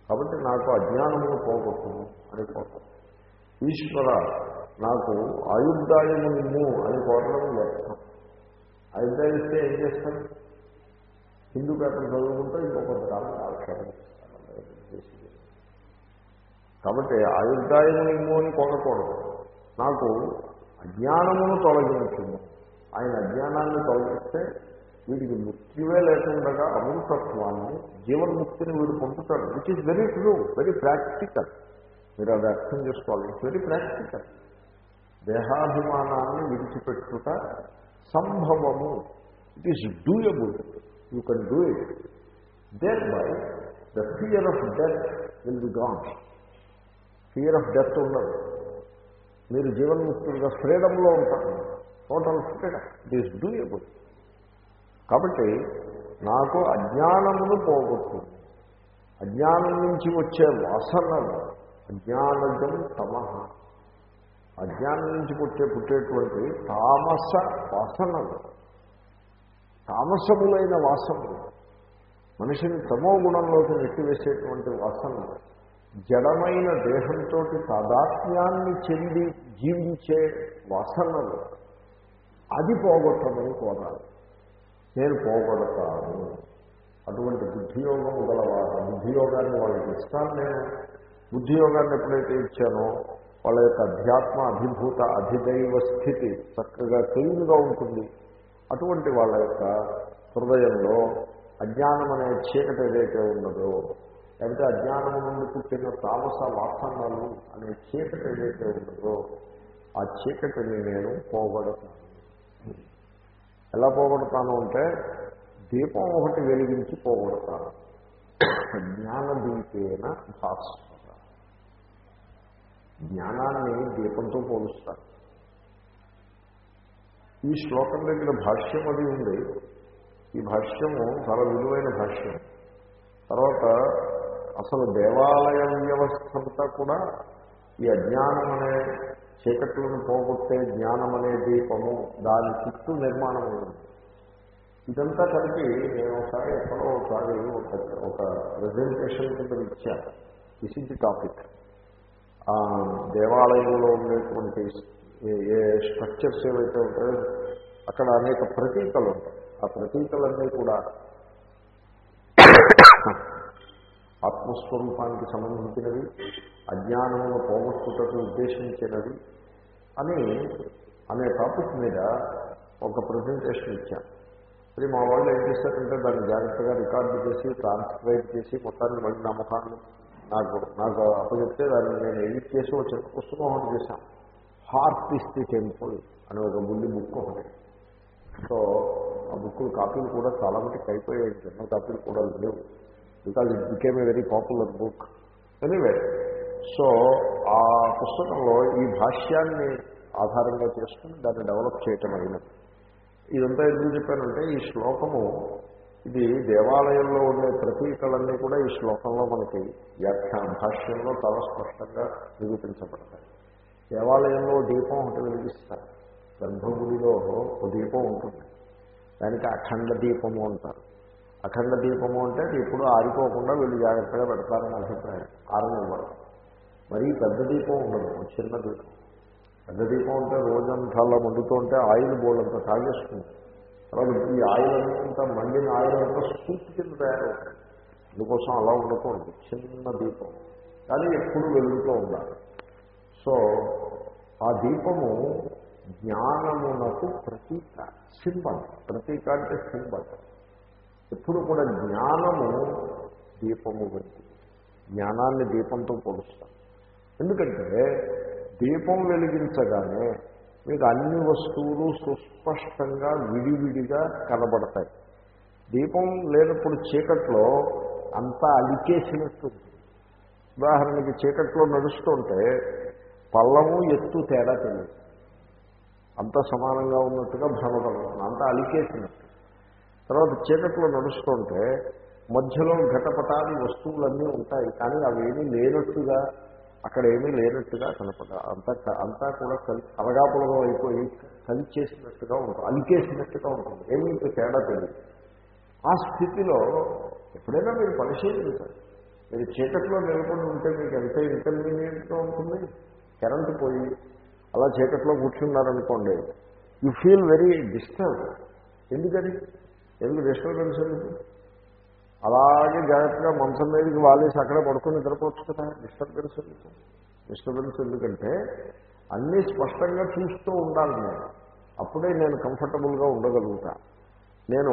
కాబట్టి నాకు అజ్ఞానమును పోగొట్టును అని కోరదు ఈశ్వర నాకు ఆయుర్దాయము నిమ్ము అని కోరడం వ్యర్థం. ఆయుర్దాయిస్తే ఏం చేస్తాను హిందూ పేపర్ చదువుకుంటే ఇంకొక కాలం ఆక్షేపం కాబట్టి ఆయుర్దాయము నిమ్ము అని కోరకూడదు. నాకు అజ్ఞానమును తొలగించుము. ఆయన అజ్ఞానాన్ని తొలగిస్తే వీడికి మృత్యువే లేకుండా అమృతత్వాన్ని జీవన్ముక్తిని వీడు పొందుతాడు which is very true very practical మీరు అది అర్థం చేసుకోవాలి. ఇట్స్ వెరీ ప్రాక్టికల్ దేహాభిమానాన్ని విడిచిపెట్టుట సంభవము. It is doable you can do it there by the fear of death will be gone fear of death ఉండదు. మీరు జీవన్ముక్తులుగా ఫ్రీడంలో ఉంటారు. Total freedom it is doable కాబట్టి నాకు అజ్ఞానమును పోగొట్టుంది అజ్ఞానం నుంచి వచ్చే వాసనలు అజ్ఞానజం తమహ. అజ్ఞానం నుంచి పుట్టే పుట్టేటువంటి తామస వాసనలు. తామసములైన వాసనలు. మనిషిని తమో గుణంలోకి నెట్టివేసేటువంటి వాసనలు. జడమైన దేహంతో తాదాత్మ్యాన్ని చెంది జీవించే వాసనలు. అది పోగొట్టమని కోరాలి. నేను పోగొడతాను అటువంటి బుద్ధియోగం గలవారు. బుద్ధియోగాన్ని వాళ్ళకి ఇస్తాను నేను. బుద్ధియోగాన్ని ఎప్పుడైతే ఇచ్చానో వాళ్ళ యొక్క అధ్యాత్మ అధిభూత అధిదైవ స్థితి చక్కగా క్లీన్గా ఉంటుంది. అటువంటి వాళ్ళ యొక్క హృదయంలో అజ్ఞానం అనే చీకటి ఏదైతే ఉన్నదో లేకపోతే అజ్ఞానం నుండి పుట్టిన తామస వాసనలు అనే చీకటి ఏదైతే ఉన్నదో ఆ చీకటిని నేను పోగొడతాను. ఎలా పోగొడతాను అంటే దీపం ఒకటి వెలిగించి పోగొడతాను. జ్ఞానదీపేన భాస్వత. జ్ఞానాన్ని దీపంతో పోలుస్తారు ఈ శ్లోకం దగ్గర భాష్యం అది ఉంది. ఈ భాష్యము చాలా విలువైన భాష్యం. తర్వాత అసలు దేవాలయ వ్యవస్థ అంతా కూడా ఈ అజ్ఞానం అనే చీకట్లను పోగొట్టే జ్ఞానం అనే దీపము దాని చుట్టూ నిర్మాణం ఉంది. ఇదంతా కలిపి నేను ఒకసారి ఎక్కడో ఒకసారి ఒక ఒక ప్రజెంటేషన్ కింద ఇచ్చాను దిస్ ఇస్ ది టాపిక్ దేవాలయంలో ఉండేటువంటి ఏ స్ట్రక్చర్స్ ఏవైతే ఉంటాయో అక్కడ అనేక ప్రతీకలు ఉంటాయి. ఆ ప్రతీకలన్నీ కూడా ఆత్మస్వరూపానికి సంబంధించినవి అజ్ఞానమును పోగొట్టుటకు ఉద్దేశించినవి అని అనే టాపిక్ మీద ఒక ప్రజెంటేషన్ ఇచ్చాను మరి మా వాళ్ళు ఏం చేశారంటే దాన్ని జాగ్రత్తగా రికార్డు చేసి ట్రాన్స్క్రైబ్ చేసి మొత్తాన్ని మళ్ళీ నా ముఖాన్ని నాకు నాకు అప్పచెప్తే దాన్ని నేను ఎడిట్ చేసి ఒక చిన్న పుస్తకం ఒకటి చేశాను హార్ట్ ఇస్ ది టెంపుల్ అనే ఒక బుల్లి బుక్ ఒకటి. సో ఆ బుక్కులు కాపీలు కూడా చాలా మటుకు అయిపోయాయి. చిన్న కాపీలు కూడా లేవు. Because it became a very popular book anyway so ఆ పుస్తకంలో ఈ భాష్యాన్ని ఆధారంగా చేసుకుని దాన్ని డెవలప్ చేయటం అయినది. ఇదంతా ఎందుకు చెప్పానంటే ఈ శ్లోకము ఇది దేవాలయంలో ఉండే ప్రతీకలన్నీ కూడా ఈ శ్లోకంలో మనకి వ్యాఖ్యాన భాష్యంలో చాలా స్పష్టంగా నిరూపించబడతాయి. దేవాలయంలో దీపం ఒకటి వెలిగిస్తారు. గర్భగుడిలో ఒక దీపం ఉంటుంది. దానికి అఖండ దీపము అంటారు. అఖండ దీపము అంటే ఎప్పుడూ ఆరిపోకుండా వీళ్ళు జాగ్రత్తగా పెడతారని అభిప్రాయం. ఆరనివ్వరు మరీ పెద్ద దీపం ఉండదు చిన్న దీపం. పెద్ద దీపం అంటే రోజంతా అలా మండుతూ ఉంటే ఆయిల్ బోళ్ళంతా తాగేస్తుంది. తర్వాత ఈ ఆయిల్ అంతా మండిన ఆయిల్ అంతా స్ఫూర్తి కింద తయారవుతుంది. అందుకోసం అలా ఉండకూడదు చిన్న దీపం. కానీ ఎప్పుడు వెలుగుతూ ఉండాలి. సో ఆ దీపము జ్ఞానమునకు ప్రతీక సింబల్. ప్రతీక అంటే సింబల్. ఎప్పుడు కూడా జ్ఞానము దీపము వంటి జ్ఞానాన్ని దీపంతో పోలుస్తాం ఎందుకంటే దీపం వెలిగించగానే మీకు అన్ని వస్తువులు సుస్పష్టంగా విడివిడిగా కనబడతాయి. దీపం లేనప్పుడు చీకట్లో అంతా అలికేసినట్టు ఉదాహరణకి చీకట్లో నడుస్తుంటే పల్లము ఎత్తు తేడా తెలియదు. అంత సమానంగా ఉన్నట్టుగా భ్రమపడుతుంది అంతా అలికేసినట్టు. తర్వాత చీకట్లో నడుస్తుంటే మధ్యలో ఘటపటాది వస్తువులన్నీ ఉంటాయి. కానీ అవి ఏమీ లేనట్టుగా అక్కడ ఏమీ లేనట్టుగా కనపడ అంతా అంతా కూడా కలి కలగాపులగం అయిపోయి కలిచేసినట్టుగా ఉంటుంది అలికేసినట్టుగా ఉంటుంది. ఏమీ ఇంక తేడా తెలియదు. ఆ స్థితిలో ఎప్పుడైనా మీరు పరిశీలించాలి మీరు చీకట్లో నిలబడి ఉంటే మీకు ఎంత ఇన్కన్వీనియంట్గా ఉంటుంది? కరెంటు పోయి అలా చీకట్లో కూర్చున్నారనుకోండి యు ఫీల్ వెరీ డిస్టర్బ్ ఎందుకని? ఎందుకు డిస్టర్బెన్స్ ఎందుకు? అలాగే జాగ్రత్తగా మంచం మీదకి వాలేసి అక్కడే పడుకొని నిద్రపోవచ్చు కదా డిస్టర్బెన్స్ ఎందుకు? డిస్టర్బెన్స్ ఎందుకంటే అన్నీ స్పష్టంగా చూస్తూ ఉండాలి నేను. అప్పుడే నేను కంఫర్టబుల్గా ఉండగలుగుతా. నేను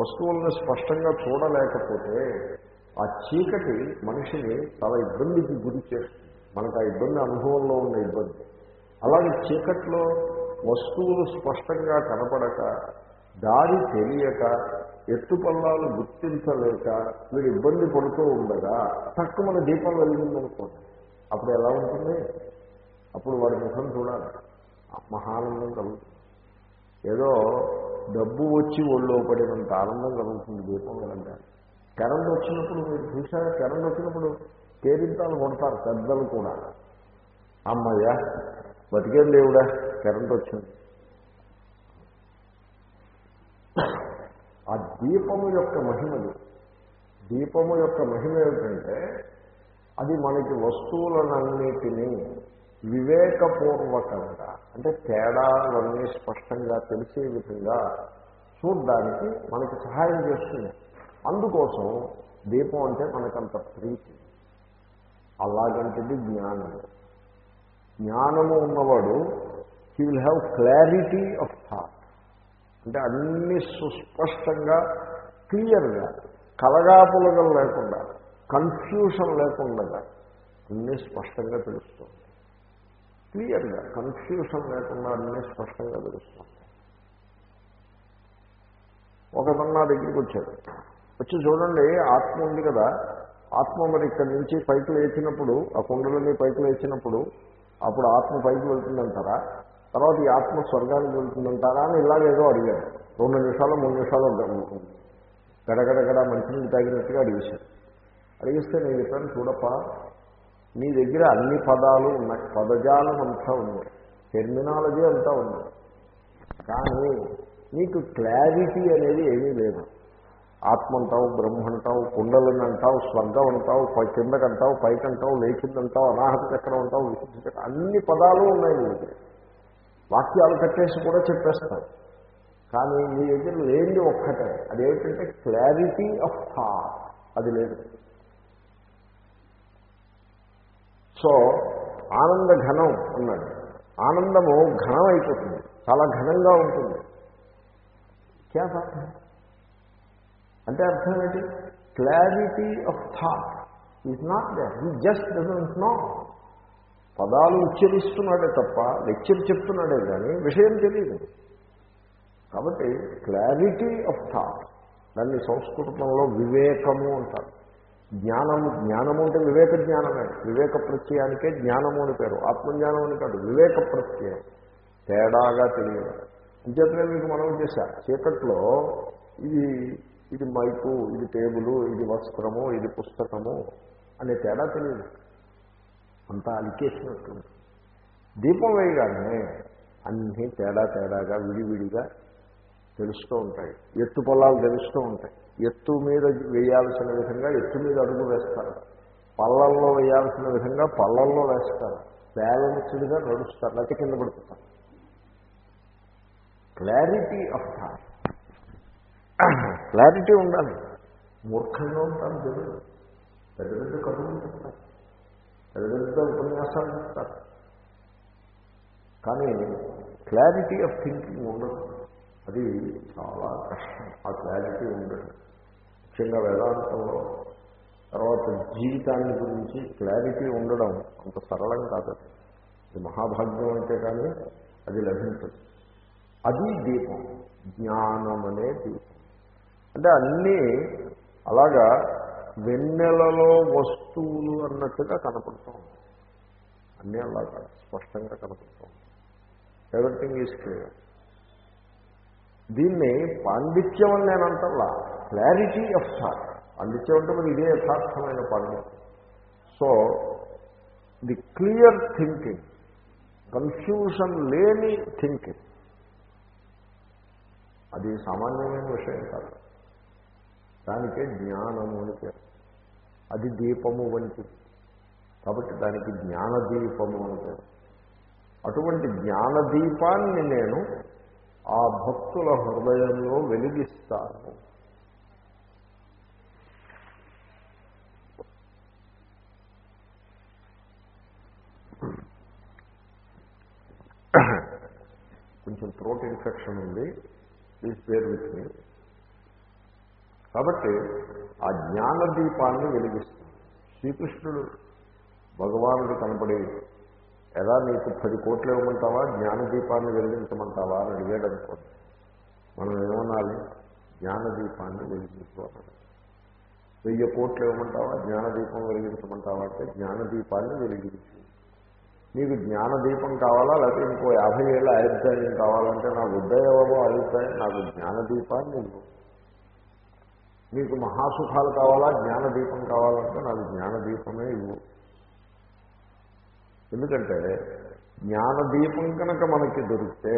వస్తువులను స్పష్టంగా చూడలేకపోతే ఆ చీకటి మనిషిని చాలా ఇబ్బందికి గురి చేస్తుంది. మనకు ఆ ఇబ్బంది అనుభవంలో ఉన్న ఇబ్బంది. అలాగే చీకట్లో వస్తువులు స్పష్టంగా కనపడక దారి తెలియక ఎత్తుపల్లాలు గుర్తించలేక మీరు ఇబ్బంది పడుతూ ఉండగా తక్కువ మన దీపం వెలిగిందనుకోండి. అప్పుడు ఎలా ఉంటుంది? అప్పుడు వాడి ముఖం చూడాలి. మహానందం కలుగుతుంది. ఏదో డబ్బు వచ్చి ఒళ్ళో పడినంత ఆనందం కలుగుతుంది దీపం వెళ్ళండి కరెంట్ వచ్చినప్పుడు మీరు చూసారా కరెంట్ వచ్చినప్పుడు కేరింతాలు కొడతారు పెద్దలు కూడా. అమ్మయ్యా బతికేం దేవుడా కరెంట్ వచ్చింది. ఆ దీపము యొక్క మహిమలు. దీపము యొక్క మహిమ ఏమిటంటే అది మనకి వస్తువులనన్నిటినీ వివేకపూర్వకంగా అంటే తేడాలన్నీ స్పష్టంగా తెలిసే విధంగా చూడడానికి మనకి సహాయం చేస్తుంది. అందుకోసం దీపం అంటే మనకంత ప్రీతి. అలాగంటిది జ్ఞానము. జ్ఞానము ఉన్నవాడు he will have clarity of thought అంటే అన్ని సుస్పష్టంగా క్లియర్గా కలగాపులగలు లేకుండా కన్ఫ్యూషన్ లేకుండా అన్నీ స్పష్టంగా తెలుస్తుంది. క్లియర్గా కన్ఫ్యూషన్ లేకుండా అన్నీ స్పష్టంగా తెలుస్తుంది. ఒకతను నా దగ్గరికి వచ్చాడు. వచ్చి చూడండి ఆత్మ ఉంది కదా. ఆత్మ మరి ఇక్కడి నుంచి పైకి లేచినప్పుడు ఆ కుండలని పైకి లేచినప్పుడు అప్పుడు ఆత్మ పైకి వెళ్తుందంటారా? తర్వాత ఈ ఆత్మ స్వర్గానికి వెళ్తుందంటారా అని ఇలాగేదో అడిగాడు. రెండు నిమిషాలు మూడు నిమిషాలు గడగడగడ మంచినీళ్ళు తాగినట్టుగా అడిగేశాడు. అడిగిస్తే నేను చెప్పాను చూడప్ప నీ దగ్గర అన్ని పదాలు ఉన్నాయి. పదజాలం అంతా ఉంది. టెర్మినాలజీ అంతా ఉంది. కానీ నీకు క్లారిటీ అనేది ఏమీ లేదు. ఆత్మ అంటావు బ్రహ్మ అంటావు కుండలని అంటావు స్వర్గం అంటావు పై కిందకంటావు పైకంటావు లేచిందంటావు అనాహత చక్రం అంటావు విశుద్ధి చక్రం అన్ని పదాలు ఉన్నాయి నీ దగ్గర. వాక్యాలు కట్టేసి కూడా చెప్పేస్తారు. కానీ మీ దగ్గర లేనిది ఒక్కటే. అదేమిటంటే క్లారిటీ ఆఫ్ థాట్ అది లేదు. సో ఆనంద ఘనం అన్నాడు. ఆనందము ఘనం అయిపోతుంది. చాలా ఘనంగా ఉంటుంది. క్యా అంటే అర్థం ఏంటి? Clarity of thought is not they he just doesn't know పదాలు ఉచ్చరిస్తున్నాడే తప్ప లెక్చర్ చెప్తున్నాడే కానీ విషయం తెలియదు. కాబట్టి క్లారిటీ ఆఫ్ థాట్ దాన్ని సంస్కృతంలో వివేకము అంటారు. జ్ఞానము జ్ఞానము అంటే వివేక జ్ఞానమే. వివేక ప్రత్యయానికే జ్ఞానము అని పేరు. ఆత్మజ్ఞానం అని కాదు వివేక ప్రత్యయం. తేడాగా తెలియదు. అంచేతనే మీకు మనం చేశా చీకట్లో ఇది ఇది మైకు ఇది టేబుల్ ఇది వస్త్రము ఇది పుస్తకము అనే తేడా తెలియదు. అంతా అలికేసినట్టు దీపం వేయగానే అన్నీ తేడా తేడాగా విడివిడిగా తెలుస్తూ ఉంటాయి. ఎత్తు పొలాలు తెలుస్తూ ఉంటాయి. ఎత్తు మీద వేయాల్సిన విధంగా ఎత్తు మీద అడుగు వేస్తారు. పళ్ళల్లో వేయాల్సిన విధంగా పళ్ళల్లో వేస్తారు. బ్యాలెన్స్డ్గా నడుస్తారు. లేకపోతే కింద పడుతుంటారు క్లారిటీ ఆఫ్ థాట్. క్లారిటీ ఉండాలి. మూర్ఖంగా ఉంటాను తెలియదు పెద్ద పెద్ద కబుర్లు చెప్తారు. పెద్ద ఉపన్యాసాలు చెప్తారు కానీ క్లారిటీ ఆఫ్ థింకింగ్ ఉండదు. అది చాలా కష్టం. ఆ క్లారిటీ ఉండదు. ముఖ్యంగా వేదాంతంలో తర్వాత జీవితాన్ని గురించి క్లారిటీ ఉండడం అంత సరళం కాదు అది. మహాభాగ్యం అంటే కానీ అది లభించదు. అది దీపం. జ్ఞానం అనే దీపం. అంటే అన్నీ అలాగా వెన్నెలలో వస్తువులు అన్నట్టుగా కనపడుతూ ఉంటాయి అన్నీ అలాగా స్పష్టంగా కనపడుతూ ఉంటాయి ఎవ్రీథింగ్ ఈజ్ క్లియర్ దీన్ని పాండిత్యం అని నేను అంటల్లా క్లారిటీ ఆఫ్ థాట్ పాండిత్యం అంటే మరి ఇదే యథార్థమైన పాండిత్యం. So the clear thinking confusion లేని థింకింగ్ అది సామాన్యమైన విషయం కాదు. దానికే జ్ఞానము అని పేరు. అది దీపము వంటిది కాబట్టి దానికి జ్ఞానదీపము అని పేరు. అటువంటి జ్ఞానదీపాన్ని నేను ఆ భక్తుల హృదయంలో వెలిగిస్తాను. కొంచెం త్రోట్ ఇన్ఫెక్షన్ ఉంది. ప్లీజ్ పేరు విత్ మీ కాబట్టి ఆ జ్ఞానదీపాన్ని వెలిగిస్తుంది. శ్రీకృష్ణుడు భగవానుడు కనపడి ఎలా నీకు పది కోట్లు ఇవ్వమంటావా? జ్ఞానదీపాన్ని వెలిగించమంటావా? అని అడిగాడు అనుకోండి మనం ఏమనాలి? జ్ఞానదీపాన్ని వెలిగించుకోవాలి వెయ్యి కోట్లు ఇవ్వమంటావా? జ్ఞానదీపం వెలిగించమంటావా? అంటే జ్ఞానదీపాన్ని వెలిగించు. నీకు జ్ఞానదీపం కావాలా? లేకపోతే ఇంకో యాభై ఏళ్ళ ఆయుర్దాయం కావాలంటే నాకు ఉదయవో ఆయుర్దాయం నాకు జ్ఞానదీపాన్ని ఇవ్వు. మీకు మహాసుఖాలు కావాలా జ్ఞానదీపం కావాలంటే నాకు జ్ఞానదీపమే ఇవ్వు. ఎందుకంటే జ్ఞానదీపం కనుక మనకి దొరికితే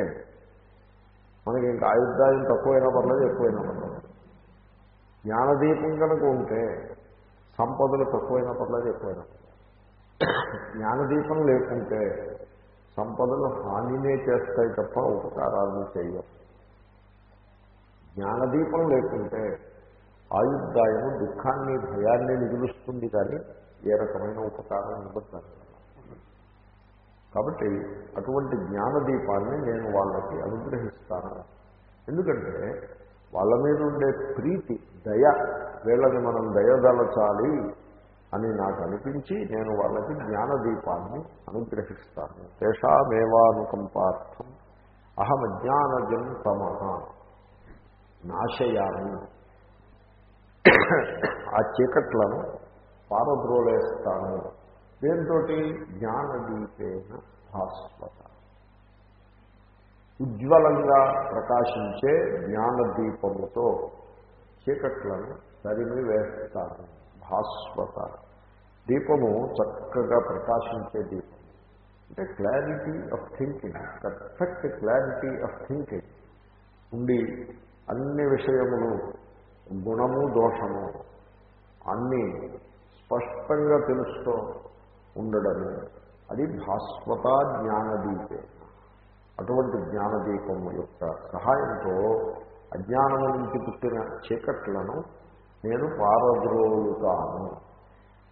మనకి ఇంకా ఆయుర్దాయం తక్కువైనా పర్లేదు ఎక్కువైనా పర్లేదు. జ్ఞానదీపం కనుక ఉంటే సంపదలు తక్కువైనా పర్లేదు ఎక్కువైనా జ్ఞానదీపం లేకుంటే సంపదలు హానినే చేస్తాయి తప్ప ఉపకారాలను చేయవు. జ్ఞానదీపం లేకుంటే ఆయుర్దాయము దుఃఖాన్ని భయాన్ని నిగులుస్తుంది కానీ ఏ రకమైన ఉపకారం ఇవ్వద్దాను కాబట్టి అటువంటి జ్ఞానదీపాన్ని నేను వాళ్ళకి అనుగ్రహిస్తాను. ఎందుకంటే వాళ్ళ మీద ఉండే ప్రీతి దయ వీళ్ళని మనం దయదలచాలి అని నాకు అనిపించి నేను వాళ్ళకి జ్ఞానదీపాన్ని అనుగ్రహిస్తాను. తేషామేవానుకంపార్థం అహం జ్ఞానజం తమహ. నాశయాన్ని ఆ చీకట్లను పారద్రోలేస్తాను. దేంతో జ్ఞానదీపేన భాస్వత. ఉజ్వలంగా ప్రకాశించే జ్ఞానదీపముతో చీకట్లను తరిమి వేస్తాను భాస్వత. దీపము చక్కగా ప్రకాశించే దీపం అంటే clarity of thinking perfect clarity of thinking ఉండి అన్ని విషయములు గుణము దోషము అన్నీ స్పష్టంగా తెలుస్తూ ఉండడము. అది భాస్వత జ్ఞానదీపే. అటువంటి జ్ఞానదీపం యొక్క సహాయంతో అజ్ఞానము నుంచి పుట్టిన చీకట్లను నేను పారద్రోలుతాను.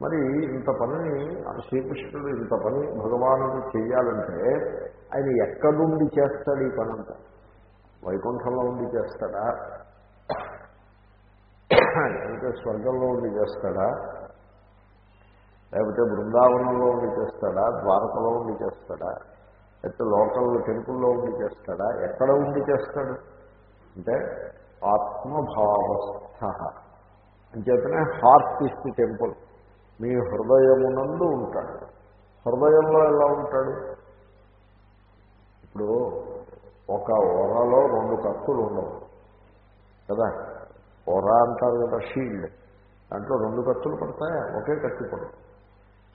మరి ఇంత పనిని శ్రీకృష్ణుడు ఇంత పని భగవానుడు చేయాలంటే ఆయన ఎక్కడుండి చేస్తాడు ఈ పనంతా? వైకుంఠంలో ఉండి చేస్తాడా? అంటే స్వర్గంలో ఉండి చేస్తాడా? లేకపోతే బృందావనంలో ఉండి చేస్తాడా? ద్వారకలో ఉండి చేస్తాడా? లేకపోతే లోకల్ టెంపుల్లో ఉండి చేస్తాడా? ఎక్కడ ఉండి చేస్తాడు? అంటే ఆత్మభావస్థ. అంచేతనే హార్ట్ ఇస్ ది టెంపుల్ మీ హృదయమునందు ఉంటాడు. హృదయంలో ఎలా ఉంటాడు? ఇప్పుడు ఒక ఓరలో రెండు కత్తులు ఉండవు. కదా? ఓర అంటారు కదా షీల్డ్ దాంట్లో రెండు కత్తులు పడతాయా? ఒకే కత్తి పడదు.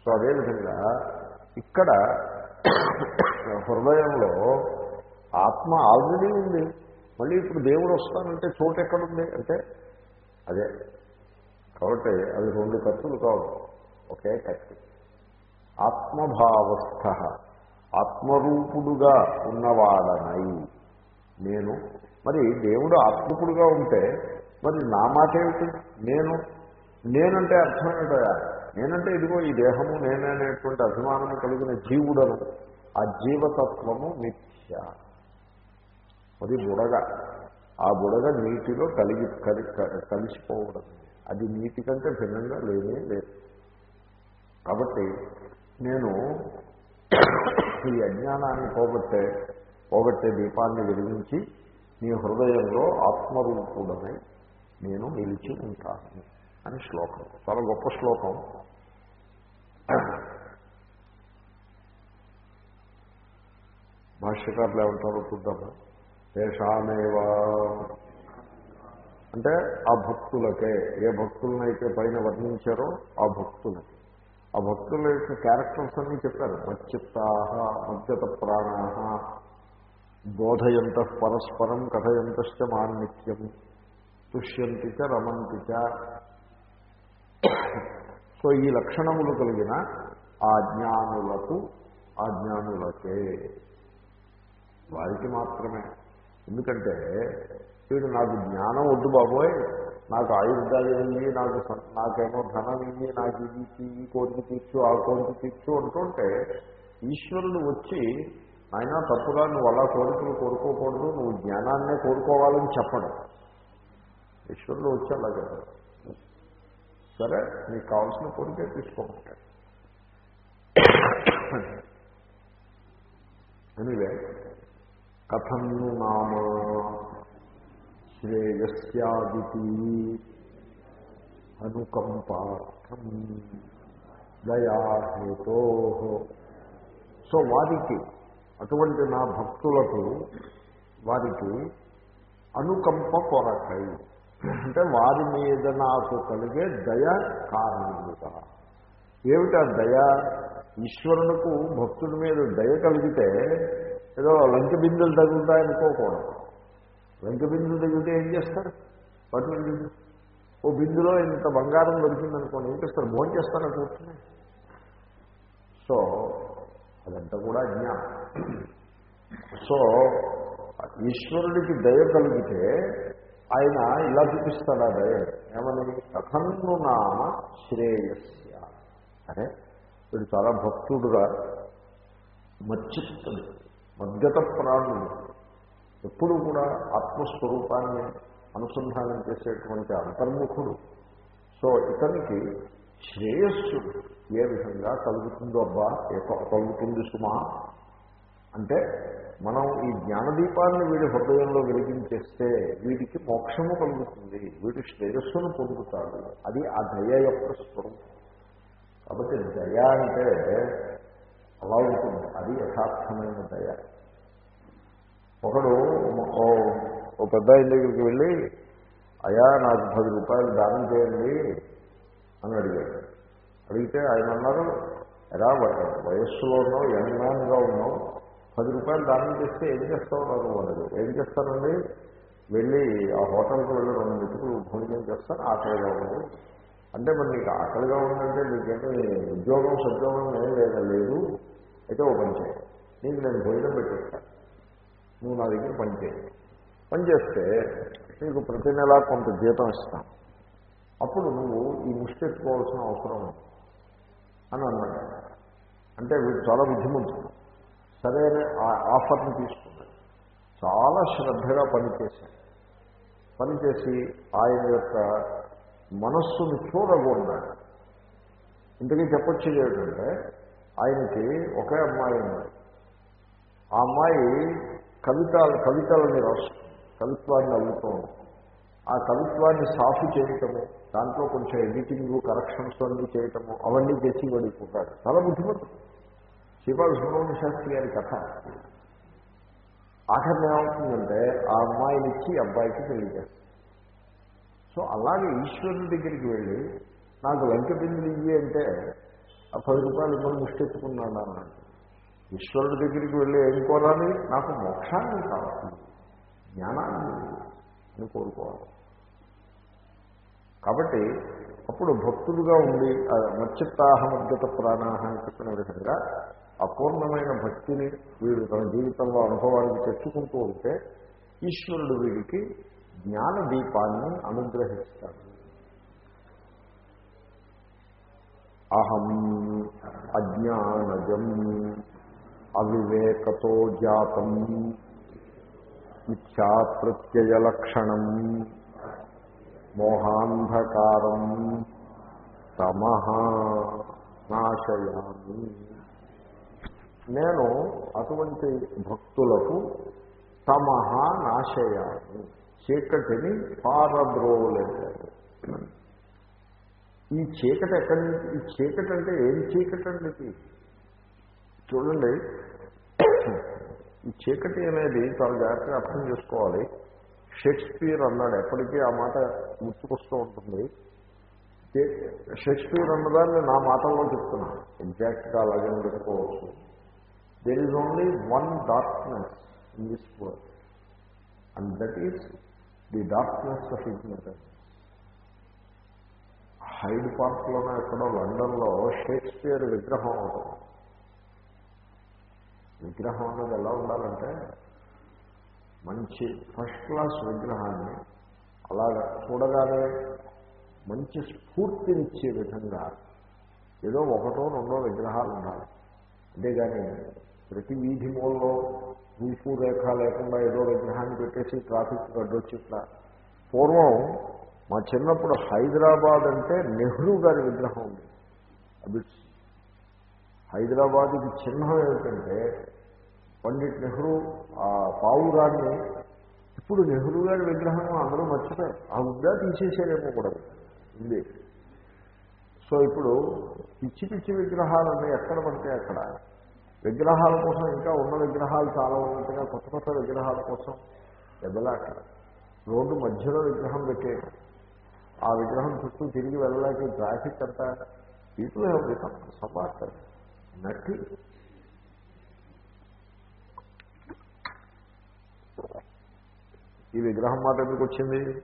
సో అదేవిధంగా ఇక్కడ హృదయంలో ఆత్మ ఆల్రెడీ ఉంది. మళ్ళీ ఇప్పుడు దేవుడు వస్తానంటే చోటు ఎక్కడుంది? అంటే అదే. కాబట్టి అవి రెండు కత్తులు కావు. ఒకే కత్తి. ఆత్మభావస్థ. ఆత్మరూపుడుగా ఉన్నవాడనై. నేను మరి దేవుడు ఆత్మకుడుగా ఉంటే మరి నా మాట ఏమిటి? నేను? నేనంటే అర్థం ఏంటయా నేనంటే ఇదిగో ఈ దేహము నేననేటువంటి అభిమానము కలిగిన జీవుడను. ఆ జీవతత్వము మిథ్య. అది బుడగ. ఆ బుడగ నీటిలో కలిగి కలిసిపోవడం. అది నీటి కంటే భిన్నంగా లేనే లేదు. కాబట్టి నేను ఈ అజ్ఞానాన్ని పోగొట్టే పోగొట్టే దీపాన్ని వెలిగించి నీ హృదయంలో ఆత్మరూపుడమై నేను నిలిచి ఉంటాను అని శ్లోకం. చాలా గొప్ప శ్లోకం. భాష్యకారులు ఏమంటారో చూద్దాము తేషామేవా అంటే ఆ భక్తులకే ఏ భక్తులనైతే పైన వర్ణించారో ఆ భక్తులకి. ఆ భక్తుల యొక్క క్యారెక్టర్స్ అన్నీ చెప్పారు. మచ్చిత్తా మద్గత ప్రాణ బోధయంత పరస్పరం కథయంతశ్చ మాన్నిత్యం. తుష్యంతి చ రమంతి చ. సో ఈ లక్షణములు కలిగిన ఆ జ్ఞానులకు ఆ జ్ఞానులకే వారికి మాత్రమే. ఎందుకంటే వీడు నాకు జ్ఞానం వద్దు బాబోయ్ నాకు ఆయుర్దాయం ఇయ్యి నాకు నాకేమో ధనం ఇయ్యి నాకు ఇది ఈ కోరిక తీర్చు ఆ కోరిక తీర్చు అంటుంటే ఈశ్వరుడు వచ్చి ఆయన తప్పుగా నువ్వు అలా కోరికలు కోరుకోకూడదు నువ్వు జ్ఞానాన్నే కోరుకోవాలని చెప్పడం. ఈశ్వరుడు వచ్చి అలా చెప్పారు సరే మీకు కావాల్సిన కోరికే తీసుకోమంటాడు. అనివే కథం నామ శ్రేయస్యాదితి అనుకంపార్థం దయాహేతో. సో వారికి అటువంటి నా భక్తులకు వారికి అనుకంప కొరకై అంటే వారి మీద నాకు కలిగే దయ కారణముగా ఏమిటా దయ? ఈశ్వరునికి భక్తుడి మీద దయ కలిగితే ఏదో లంక బిందులు తగులుతాయనుకోకూడదు. లంక బిందులు తగిలితే ఏం చేస్తారు? పట్టుకుని ఓ బిందులో ఇంత బంగారం దొరికిందనుకోండి ఏం చేస్తారు? భోజనం చేస్తారా కూర్చుని? సో అదంతా కూడా అజ్ఞానం. సో ఈశ్వరుడికి దయ కలిగితే ఆయన ఇలా చూపిస్తాడు అదే ఏమని? కథన్ను నామ శ్రేయస్య. అరే వీడు చాలా భక్తుడుగా మచ్చిత్తుడు మద్గత ప్రాణుడు. ఎప్పుడూ కూడా ఆత్మస్వరూపాన్ని అనుసంధానం చేసేటువంటి అంతర్ముఖుడు. సో ఇతనికి శ్రేయస్సు ఏ విధంగా కలుగుతుందో అబ్బా ఏ కలుగుతుంది సుమా? అంటే మనం ఈ జ్ఞానదీపాన్ని వీడి హృదయంలో వెలిగించేస్తే వీడికి మోక్షము కలుగుతుంది. వీడి శ్రేయస్సును పొందుతాడు. అది ఆ దయ యొక్క స్వరూపం. కాబట్టి దయ అంటే అలా ఉంటుంది. అది యథార్థమైన దయ. ఒకడు ఓ పెద్ద దగ్గరికి వెళ్ళి అయా నాకు పది రూపాయలు దానం చేయండి అని అడిగాడు. అడిగితే ఆయన అన్నారు ఎలా వయస్సులో ఉన్నావు యంగ్ మ్యాన్గా ఉన్నావు. పది రూపాయలు దానం చేస్తే ఏం చేస్తావు నాకు అన్నాడు ఏం చేస్తానండి? వెళ్ళి ఆ హోటల్కి వెళ్ళి రెండు మెతుకులు భోజనం చేస్తాను ఆకలిగా ఉండదు అంటే మరి నీకు ఆకలిగా ఉందంటే నీకేమీ ఉద్యోగం సద్యోగం ఏం లేదా? లేదు. అయితే ఓ పని చేయి. నీకు నేను భోజనం పెట్టేస్తాను నువ్వు నా దగ్గర పని చేయి. పని చేస్తే నీకు ప్రతి నెలా కొంత జీతం ఇస్తాను అప్పుడు నువ్వు ఈ ముష్టెత్తుకోవాల్సిన అవసరం అని అన్నాడు. అంటే వీడు చాలా బుద్ధిమంతుడు. సరైన ఆ ఆఫర్ని తీసుకున్నాడు చాలా శ్రద్ధగా పనిచేశాడు పనిచేసి ఆయన యొక్క మనస్సును చూడగొన్నాడు ఇంతకీ చెప్పొచ్చేది ఏంటంటే ఆయనకి ఒకే అమ్మాయి ఉంది. ఆ అమ్మాయి కవిత కవితలని రాస్తుంది కవిత్వాన్ని అల్లుతూ ఆ కవిత్వాన్ని సాఫీ చేయటము దాంట్లో కొంచెం ఎడిటింగ్ కరెక్షన్స్ అన్నీ చేయటము అవన్నీ చేసి వెళ్ళిపోతాడు చాలా బుద్ధిమంతుడు. శివ సుబ్రహ్మణ్య శాస్త్రి గారి కథ. ఆఖరణ ఏమవుతుందంటే ఆ అమ్మాయిని ఇచ్చి అబ్బాయికి చేస్తారు. సో అలాగే ఈశ్వరుడి దగ్గరికి వెళ్ళి నాకు లంక బిందులు అంటే ఆ పది రూపాయలు ఇవ్వని ముష్టెత్తుకున్నాడు అన్నాడు. ఈశ్వరుడి దగ్గరికి వెళ్ళి ఏం కోరాలి? నాకు మోక్షాన్ని కావాలి. జ్ఞానాన్ని అని కోరుకోవాలి. కాబట్టి అప్పుడు భక్తులుగా ఉండి ఆ మచ్చిత్తాహమద్గత ప్రాణాహ అని చెప్పిన విధంగా అపూర్ణమైన భక్తిని వీడు తన జీవితంలో అనుభవానికి తెచ్చుకుంటూ ఉంటే ఈశ్వరుడు వీడికి జ్ఞాన దీపాన్ని అనుగ్రహిస్తాడు. అహం అజ్ఞానజం అవివేకతో జాతం ఇచ్చా ప్రత్యయలక్షణం మోహాంధకారం తమహ నాశయామి. నేను అటువంటి భక్తులకు తమహ నాశయామి. చీకటిని పారద్రోలేదు ఈ చీకటి ఎక్కడి నుంచి ఈ చీకటి అంటే ఏం చీకటి అండి ఇది? చూడండి. ఈ చీకటి అనేది చాలా జాగ్రత్తగా అర్థం చేసుకోవాలి. షేక్స్పియర్ అన్నాడు. ఎప్పటికీ ఆ మాట గుర్తుకొస్తూ ఉంటుంది. షేక్స్పియర్ అన్నదాన్ని నా మాటల్లో చెప్తున్నాను. ఎగ్జాక్ట్గా అలాగే పెట్టుకోవచ్చు there is only one darkness in this world and that is the darkness of ignorance Hyde పార్క్లోనే ఎక్కడో లండన్లో షేక్స్పియర్ విగ్రహం ఉంటుంది విగ్రహం అనేది ఎలా ఉండాలంటే మంచి ఫస్ట్ క్లాస్ విగ్రహాన్ని అలాగ చూడగానే మంచి స్ఫూర్తినిచ్చే విధంగా ఏదో ఒకటో రెండో విగ్రహాలు ఉండాలి. అంతేగాని ప్రతి వీధి మూలలో రూపు రేఖ లేకుండా ఏదో విగ్రహాన్ని పెట్టేసి ట్రాఫిక్ గడ్డొచ్చి ఇట్లా. పూర్వం మా చిన్నప్పుడు హైదరాబాద్ అంటే నెహ్రూ గారి విగ్రహం ఉంది. అబిట్స్ హైదరాబాద్కి చిహ్నం ఏమిటంటే పండిట్ నెహ్రూ ఆ పావురాన్ని ఇప్పుడు నెహ్రూ గారి విగ్రహం అందరూ మర్చిపోయారు. ఆ ముద్దా తీసేసారేమో కూడా ఉంది. సో ఇప్పుడు పిచ్చి పిచ్చి విగ్రహాలన్నీ ఎక్కడ పడితే అక్కడ. విగ్రహాల కోసం ఇంకా ఉన్న విగ్రహాలు చాలా ఉన్నట్టుగా కొత్త కొత్త విగ్రహాల కోసం దెబ్బలాట రోడ్డు మధ్యలో విగ్రహం పెట్టేయడం. ఆ విగ్రహం చుట్టూ తిరిగి వెళ్ళడానికి ట్రాఫిక్ అంతా. పీపుల్ హ్యావ్ బికమ్ సపార్ట్ నట్టి ఈ విగ్రహం మాట ఎందుకు వచ్చింది?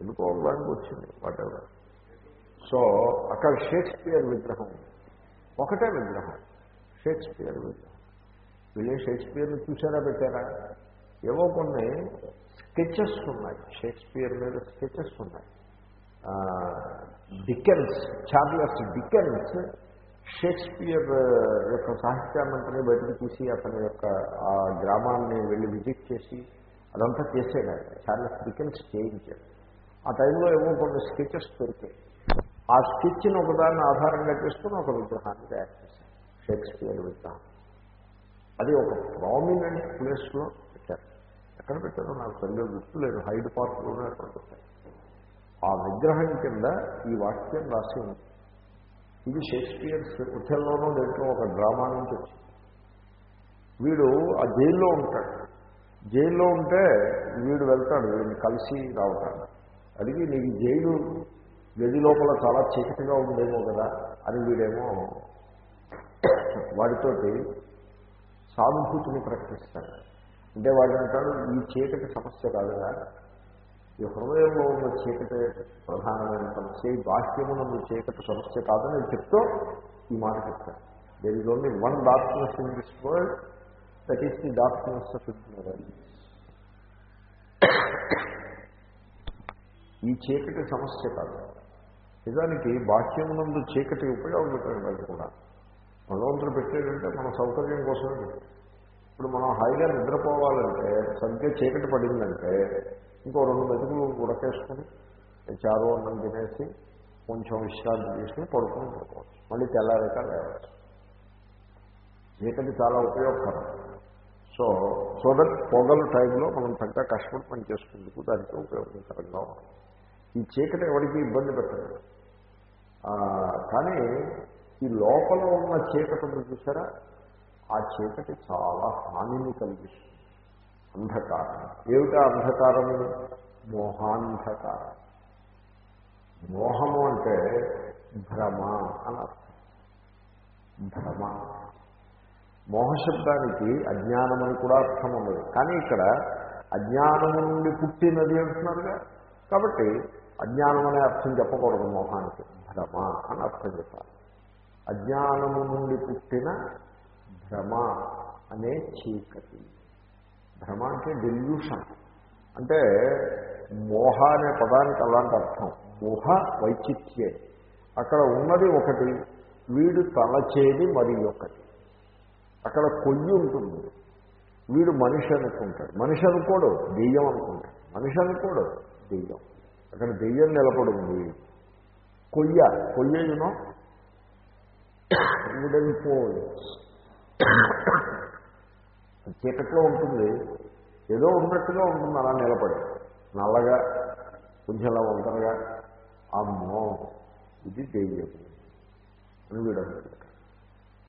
ఎందుకో వచ్చింది వాటెవర్ సో అక్కడ షేక్స్పియర్ విగ్రహం ఒకటే విగ్రహం. షేక్స్పియర్ వీళ్ళు వీళ్ళే షేక్స్పియర్ని చూసారా పెట్టారా? ఏవో కొన్ని స్కెచెస్ ఉన్నాయి. షేక్స్పియర్ మీద స్కెచెస్ ఉన్నాయి. డికెన్స్ చార్లెస్ డికెన్స్ షేక్స్పియర్ యొక్క సాహిత్యాన్నంతని బయటకు తీసి అతని యొక్క ఆ గ్రామాన్ని వెళ్ళి విజిట్ చేసి అదంతా చేసాడు చార్లెస్ డికెన్స్ చేయించాడు. ఆ టైంలో ఏమో కొన్ని స్కెచెస్ దొరికాయి. ఆ స్కెచ్ని ఒకదాన్ని ఆధారంగా చేసుకుని ఒక విగ్రహాన్ని తయారు చేశారు. షేక్స్పియర్ విగ్రహం అది ఒక ప్రామినెంట్ ప్లేస్లో పెట్టారు. ఎక్కడ పెట్టారో నాకు సరిగ్గా గుర్తులేదు. హైడ్ పార్క్లోనే ఎక్కడ పెట్టారు. ఆ విగ్రహం కింద ఈ వాక్యం రాసి ఉంది. ఇది షేక్స్పియర్స్ ఉథెల్లోనో దేంట్లో ఒక డ్రామా నుంచి వచ్చింది. వీడు ఆ జైల్లో ఉంటాడు. జైల్లో ఉంటే వీడు వెళ్తాడు వీడిని కలిసి రావటాడు అడిగి నీకు జైలు గది లోపల చాలా చీకటిగా ఉందేమో కదా అని వీడేమో వాడితోటి సానుభూతిని ప్రకటిస్తాడు. అంటే వాడు అంటాడు ఈ చీకటి సమస్య కాదుగా ఈ హృదయంలో ఉన్న చీకటి ప్రధానమైన సమస్య. ఈ బాహ్యమునందు చీకటి సమస్య కాదని చెప్తూ ఈ మాట చెప్తాను there is only one darkness in this world that is the darkness of ignorance ఈ చీకటి సమస్య కాదు. నిజానికి బాహ్యమునందు చీకటి ఉపయోగపడుతుంది కూడా. భగవంతుడు పెట్టాడంటే మన సౌకర్యం కోసమే పెట్టాడు ఇప్పుడు మనం హాయిగా నిద్రపోవాలంటే సరిగ్గా చీకటి పడిందంటే ఇంకో రెండు మెతుకులు ఉడకేసుకుని చారు అన్నం తినేసి కొంచెం విశ్రాంతి తీసుకుని పడుకుని పడుకోవచ్చు. మళ్ళీ తెల్లారేక లేవచ్చు. చీకటి చాలా ఉపయోగకరం. సో సో దట్ పొగలు టైంలో మనం తగ్గ కష్టపడి పనిచేసుకుందుకు దానికి ఉపయోగకరంగా ఈ చీకటి ఎవరికి ఇబ్బంది పెట్టదు. కానీ ఈ లోపల ఉన్న చీకటి చూసారా? ఆ చీకటి చాలా హానిని కలిగిస్తుంది. అంధకారం. ఏమిటా అంధకారము మోహాంధకారం. మోహము అంటే భ్రమ అని అర్థం. భ్రమ. మోహశబ్దానికి అజ్ఞానం అని కూడా అర్థం ఉన్నది కానీ ఇక్కడ అజ్ఞానము నుండి పుట్టినది అంటున్నారుగా. కాబట్టి అజ్ఞానం అనే అర్థం చెప్పకూడదు మోహానికి. భ్రమ అని అర్థం చెప్పాలి. అజ్ఞానము నుండి పుట్టిన భ్రమ అనే చీకటి. భ్రమ అంటే డెల్యూషన్ అంటే మోహ అనే పదానికి అలాంటి అర్థం. మోహ వైచిత్యే అక్కడ ఉన్నది ఒకటి వీడు తలచేది మరి ఒకటి. అక్కడ కొయ్యి ఉంటుంది. వీడు మనిషి అనుకుంటాడు. మనిషి అనుకోడు దెయ్యం అనుకుంటాడు. మనిషి అనుకోడు దెయ్యం. అక్కడ దెయ్యం నిలబడింది కొయ్య కొయ్య కొయ్యయునో వుడెన్ పోల్ చీకట్లో ఉంటుంది. ఏదో ఉన్నట్టుగా ఉంటుంది అలా నిలబడి. నల్లగా కొంచెం అలా ఒంటరిగా. అమ్మో ఇది దెయ్యం అని వీడు అనుకుంటాడు